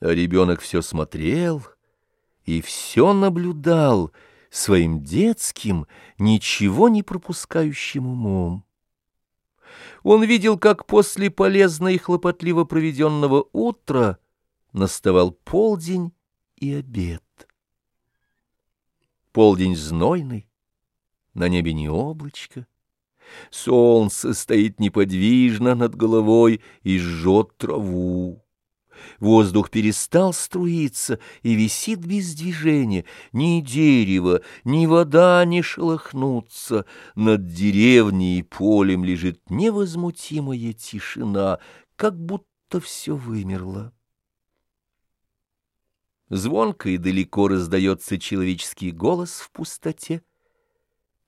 А ребенок все смотрел и все наблюдал своим детским, ничего не пропускающим умом. Он видел, как после полезно и хлопотливо проведенного утра наставал полдень и обед. Полдень знойный, на небе не облачко. Солнце стоит неподвижно над головой и жжет траву. Воздух перестал струиться и висит без движения. Ни дерево, ни вода не шелохнутся. Над деревней и полем лежит невозмутимая тишина, как будто все вымерло. Звонко и далеко раздается человеческий голос в пустоте.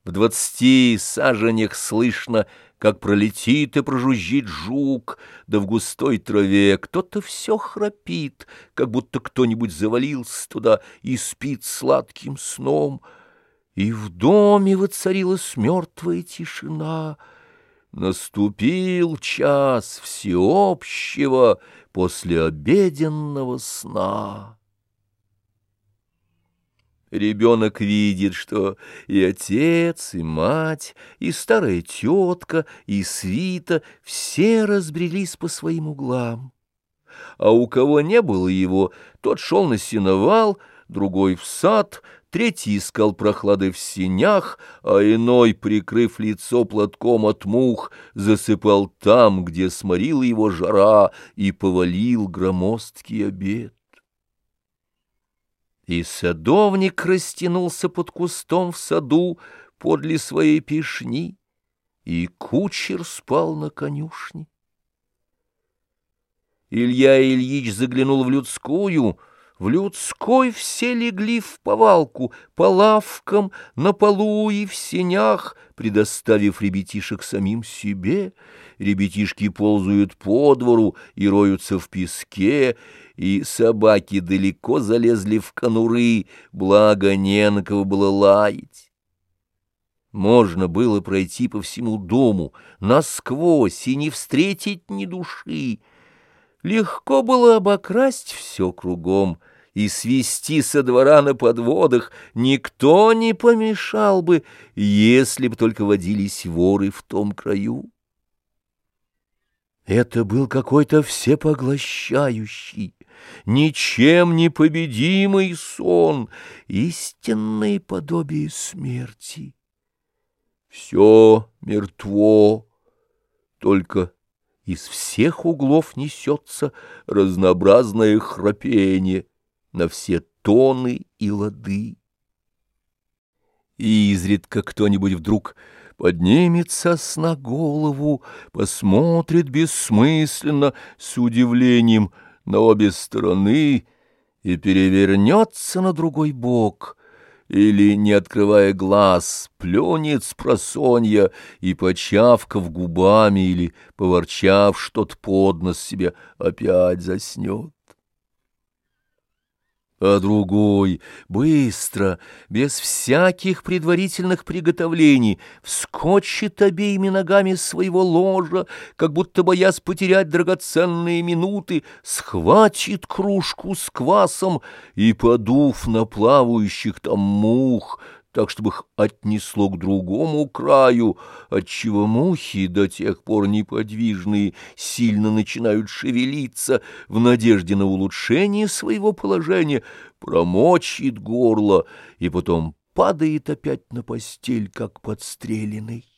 В двадцати саженях слышно, как пролетит и прожужжит жук, да в густой траве кто-то все храпит, как будто кто-нибудь завалился туда и спит сладким сном. И в доме воцарилась мертвая тишина. Наступил час всеобщего послеобеденного сна. Ребенок видит, что и отец, и мать, и старая тетка, и свита все разбрелись по своим углам. А у кого не было его, тот шел на сеновал, другой в сад, третий искал прохлады в синях, а иной, прикрыв лицо платком от мух, засыпал там, где сморила его жара, и повалил громоздкий обед. И садовник растянулся под кустом в саду подле своей пешни, и кучер спал на конюшне. Илья Ильич заглянул в людскую, в людской все легли в повалку, по лавкам, на полу и в сенях, предоставив ребятишек самим себе. Ребятишки ползают по двору и роются в песке, и собаки далеко залезли в конуры, благо не на кого было лаять. Можно было пройти по всему дому, насквозь, и не встретить ни души. Легко было обокрасть все кругом и свести со двора на подводах. Никто не помешал бы, если б только водились воры в том краю. Это был какой-то всепоглощающий, ничем не победимый сон, истинное подобие смерти. Все мертво, только из всех углов несется разнообразное храпение на все тоны и лады. И изредка кто-нибудь вдруг поднимется с на голову, посмотрит бессмысленно, с удивлением на обе стороны и перевернется на другой бок — или, не открывая глаз, плюнет с просонья и, почавкав губами или поворчав что-то под нос себе, опять заснет а другой быстро, без всяких предварительных приготовлений, вскочит обеими ногами своего ложа, как будто боясь потерять драгоценные минуты, схватит кружку с квасом и, подув на плавающих там мух, так, чтобы их отнесло к другому краю, отчего мухи, до тех пор неподвижные, сильно начинают шевелиться в надежде на улучшение своего положения, промочит горло и потом падает опять на постель, как подстреленный.